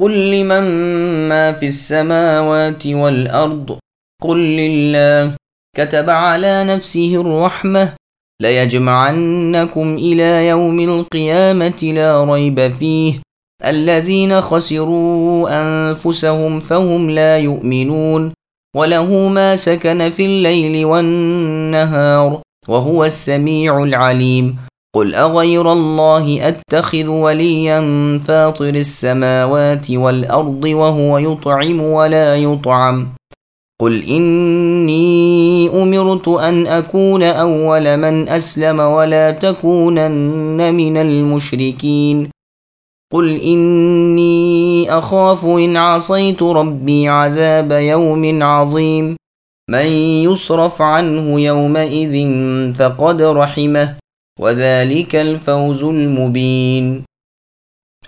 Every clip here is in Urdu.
قل لمن ما في السماوات والأرض؟ قل لله. كتب على نفسه الرحمة. ليجمعنكم إلى يوم القيامة لا ريب فيه. الذين خسروا أنفسهم فهم لا يؤمنون. وله ما سكن في الليل والنهار. وهو السميع العليم. قل اغير الله اتخذ وليا فاطر السماوات والارض وهو يطعم ولا يطعم قل اني امرت ان اكون اول من اسلم ولا تكونن من المشركين قل اني اخاف ان عصيت ربي عذاب يوم عظيم من يصرف عنه يومئذ فقد رحمه وذلك الفوز المبین۔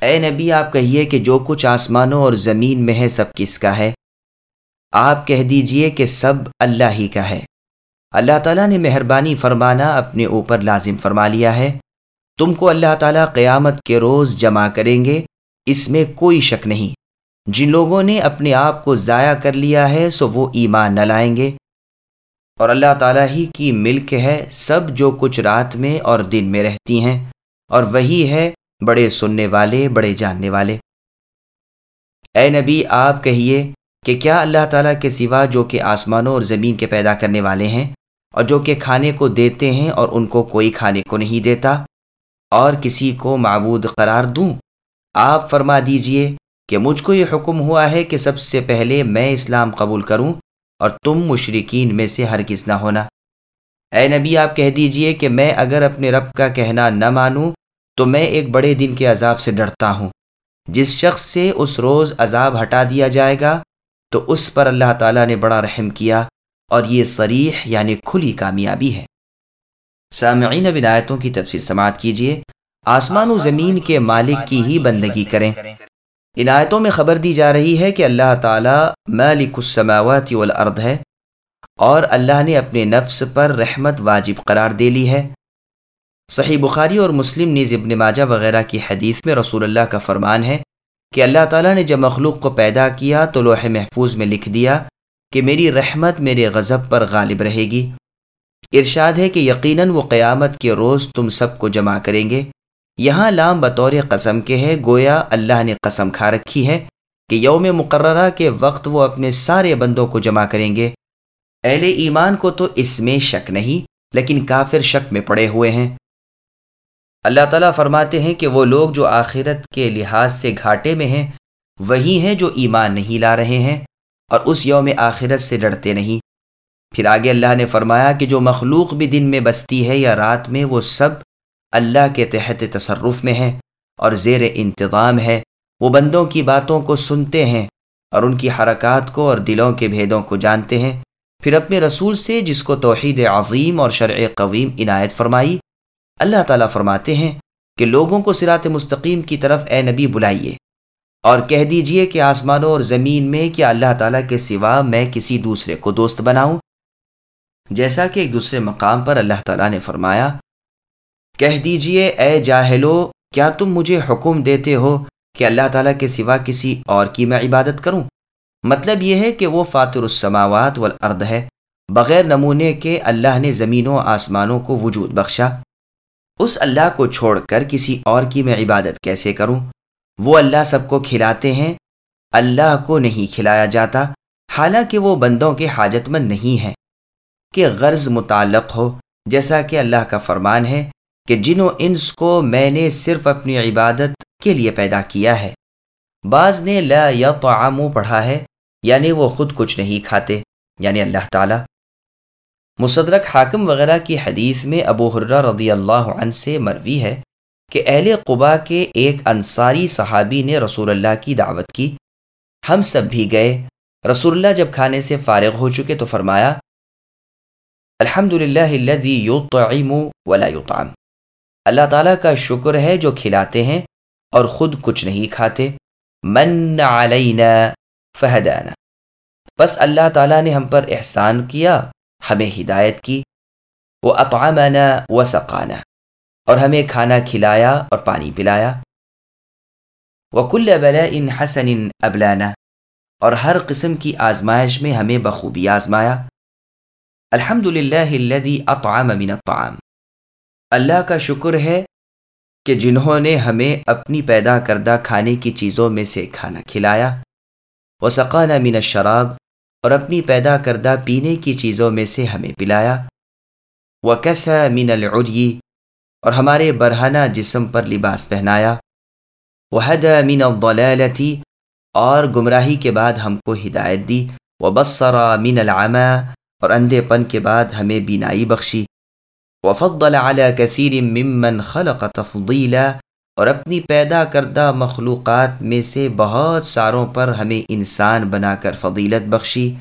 اے نبی، آپ کہیے کہ جو کچھ آسمانوں اور زمین میں ہے سب کس کا ہے؟ آپ کہہ دیجیے کہ سب اللہ ہی کا ہے۔ اللہ تعالیٰ نے مہربانی فرمانا اپنے اوپر لازم فرما لیا ہے۔ تم کو اللہ تعالیٰ قیامت کے روز جمع کریں گے، اس میں کوئی شک نہیں۔ جن لوگوں نے اپنے آپ کو ضائع کر لیا ہے، سو وہ ایمان نہ لائیں گے۔ اور اللہ تعالیٰ ہی کی ملک ہے، سب جو کچھ رات میں اور دن میں رہتی ہیں۔ اور وہی ہے بڑے سننے والے، بڑے جاننے والے۔ اے نبی، آپ کہیے کہ کیا اللہ تعالیٰ کے سوا جو کہ آسمانوں اور زمین کے پیدا کرنے والے ہیں اور جو کہ کھانے کو دیتے ہیں اور ان کو کوئی کھانے کو نہیں دیتا؟ اور کسی کو معبود قرار دوں؟ آپ فرما دیجیے کہ مجھ کو یہ حکم ہوا ہے کہ سب سے پہلے میں اسلام قبول کروں اور تم مشرقین میں سے ہرگز نہ ہونا۔ اے نبی، آپ کہہ دیجیے کہ میں اگر اپنے رب کا کہنا نہ مانوں، تو میں ایک بڑے دن کے عذاب سے ڈرتا ہوں۔ جس شخص سے اس روز عذاب ہٹا دیا جائے گا، تو اس پر اللہ تعالیٰ نے بڑا رحم کیا اور یہ صریح یعنی کھلی کامیابی ہے۔ سامعین بنایتوں کی تفصیل سماعت کیجیے آسمان و زمین کے مالک کی ہی بندگی کریں۔ ان آیتوں میں خبر دی جا رہی ہے کہ اللہ تعالیٰ مالک السماوات والارض ہے اور اللہ نے اپنے نفس پر رحمت واجب قرار دے لی ہے۔ صحیح بخاری اور مسلم نیز ابن ماجہ وغیرہ کی حدیث میں رسول اللہ کا فرمان ہے کہ اللہ تعالیٰ نے جب مخلوق کو پیدا کیا تو لوح محفوظ میں لکھ دیا کہ میری رحمت میرے غضب پر غالب رہے گی۔ ارشاد ہے کہ یقیناً وہ قیامت کے روز تم سب کو جمع کریں گے۔ یہاں لام بطور قسم کے ہے گویا اللہ نے قسم کھا رکھی ہے کہ یوم مقررہ کے وقت وہ اپنے سارے بندوں کو جمع کریں گے۔ اہل ایمان کو تو اس میں شک نہیں، لیکن کافر شک میں پڑے ہوئے ہیں۔ اللہ تعالیٰ فرماتے ہیں کہ وہ لوگ جو آخرت کے لحاظ سے گھاٹے میں ہیں، وہی ہیں جو ایمان نہیں لا رہے ہیں اور اس یوم آخرت سے ڈرتے نہیں۔ پھر آگے اللہ نے فرمایا کہ جو مخلوق بھی دن میں بستی ہے یا رات میں، وہ سب اللہ کے تحت تصرف میں ہے اور زیر انتظام ہے، وہ بندوں کی باتوں کو سنتے ہیں اور ان کی حرکات کو اور دلوں کے بھیدوں کو جانتے ہیں۔ پھر اپنے رسول سے جس کو توحید عظیم اور شرع قویم عنایت فرمائی، اللہ تعالیٰ فرماتے ہیں کہ لوگوں کو سرات مستقیم کی طرف اے نبی بلائیے اور کہہ دیجیے کہ آسمانوں اور زمین میں کیا اللہ تعالیٰ کے سوا میں کسی دوسرے کو دوست بناؤں؟ جیسا کہ ایک دوسرے مقام پر اللہ تعالیٰ نے فرمایا کہہ دیجیے، اے جاہلو، کیا تم مجھے حکم دیتے ہو کہ اللہ تعالیٰ کے سوا کسی اور کی میں عبادت کروں؟ مطلب یہ ہے کہ وہ فاتر السماوات والارض ہے، بغیر نمونے کے اللہ نے زمینوں آسمانوں کو وجود بخشا۔ اس اللہ کو چھوڑ کر کسی اور کی میں عبادت کیسے کروں؟ وہ اللہ سب کو کھلاتے ہیں، اللہ کو نہیں کھلایا جاتا، حالانکہ وہ بندوں کے حاجت مند نہیں ہیں۔ کہ غرض متعلق ہو، جیسا کہ اللہ کا فرمان ہے کہ جن انس کو میں نے صرف اپنی عبادت کے لیے پیدا کیا ہے۔ بعض نے لا یا پڑھا ہے یعنی وہ خود کچھ نہیں کھاتے یعنی اللہ تعالی۔ مصدرک حاکم وغیرہ کی حدیث میں ابو حرہ رضی اللہ عنہ سے مروی ہے کہ اہل قبا کے ایک انصاری صحابی نے رسول اللہ کی دعوت کی۔ ہم سب بھی گئے۔ رسول اللہ جب کھانے سے فارغ ہو چکے تو فرمایا الحمد للہ ولا يطعم اللہ تعالیٰ کا شکر ہے جو کھلاتے ہیں اور خود کچھ نہیں کھاتے۔ من علینا فہدانا۔ بس اللہ تعالیٰ نے ہم پر احسان کیا، ہمیں ہدایت کی۔ وہ اطعمنا و سقانا اور ہمیں کھانا کھلایا اور پانی پلایا۔ وکل بلا ان حسن ابلانا اور ہر قسم کی آزمائش میں ہمیں بخوبی آزمایا۔ الحمد للہ اطعام من الطعام۔ اللہ کا شکر ہے کہ جنہوں نے ہمیں اپنی پیدا کردہ کھانے کی چیزوں میں سے کھانا کھلایا۔ وہ سقانہ من الشراب اور اپنی پیدا کردہ پینے کی چیزوں میں سے ہمیں پلایا۔ وہ کیسا مین العری اور ہمارے برہنہ جسم پر لباس پہنایا۔ وہ حد مین الضلالتی اور گمراہی کے بعد ہم کو ہدایت دی۔ وہ بصرا مین العامہ اور اندھے پن کے بعد ہمیں بینائی بخشی۔ وفضل على كثير ممن خلق تفضیلا اور اپنی پیدا کردہ مخلوقات میں سے بہت ساروں پر ہمیں انسان بنا کر فضیلت بخشی۔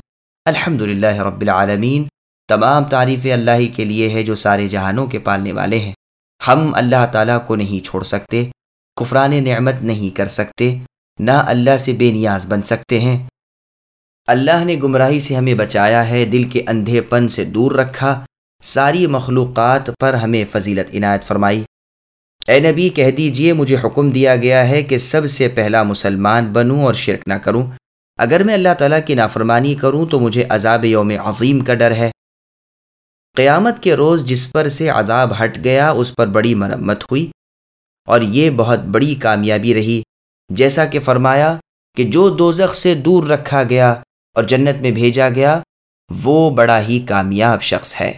الحمد رب العالمین، تمام تعریف اللہ ہی کے لیے ہے جو سارے جہانوں کے پالنے والے ہیں۔ ہم اللہ تعالیٰ کو نہیں چھوڑ سکتے، کفران نعمت نہیں کر سکتے، نہ اللہ سے بے نیاز بن سکتے ہیں۔ اللہ نے گمراہی سے ہمیں بچایا ہے، دل کے اندھے پن سے دور رکھا۔ ساری مخلوقات پر ہمیں فضیلت عنایت فرمائی۔ اے نبی، کہہ دیجیے، مجھے حکم دیا گیا ہے کہ سب سے پہلا مسلمان بنوں اور شرک نہ کروں۔ اگر میں اللہ تعالیٰ کی نافرمانی کروں تو مجھے عذاب یوم عظیم کا ڈر ہے۔ قیامت کے روز جس پر سے عذاب ہٹ گیا، اس پر بڑی مرمت ہوئی اور یہ بہت بڑی کامیابی رہی۔ جیسا کہ فرمایا کہ جو دوزخ سے دور رکھا گیا اور جنت میں بھیجا گیا، وہ بڑا ہی کامیاب شخص ہے۔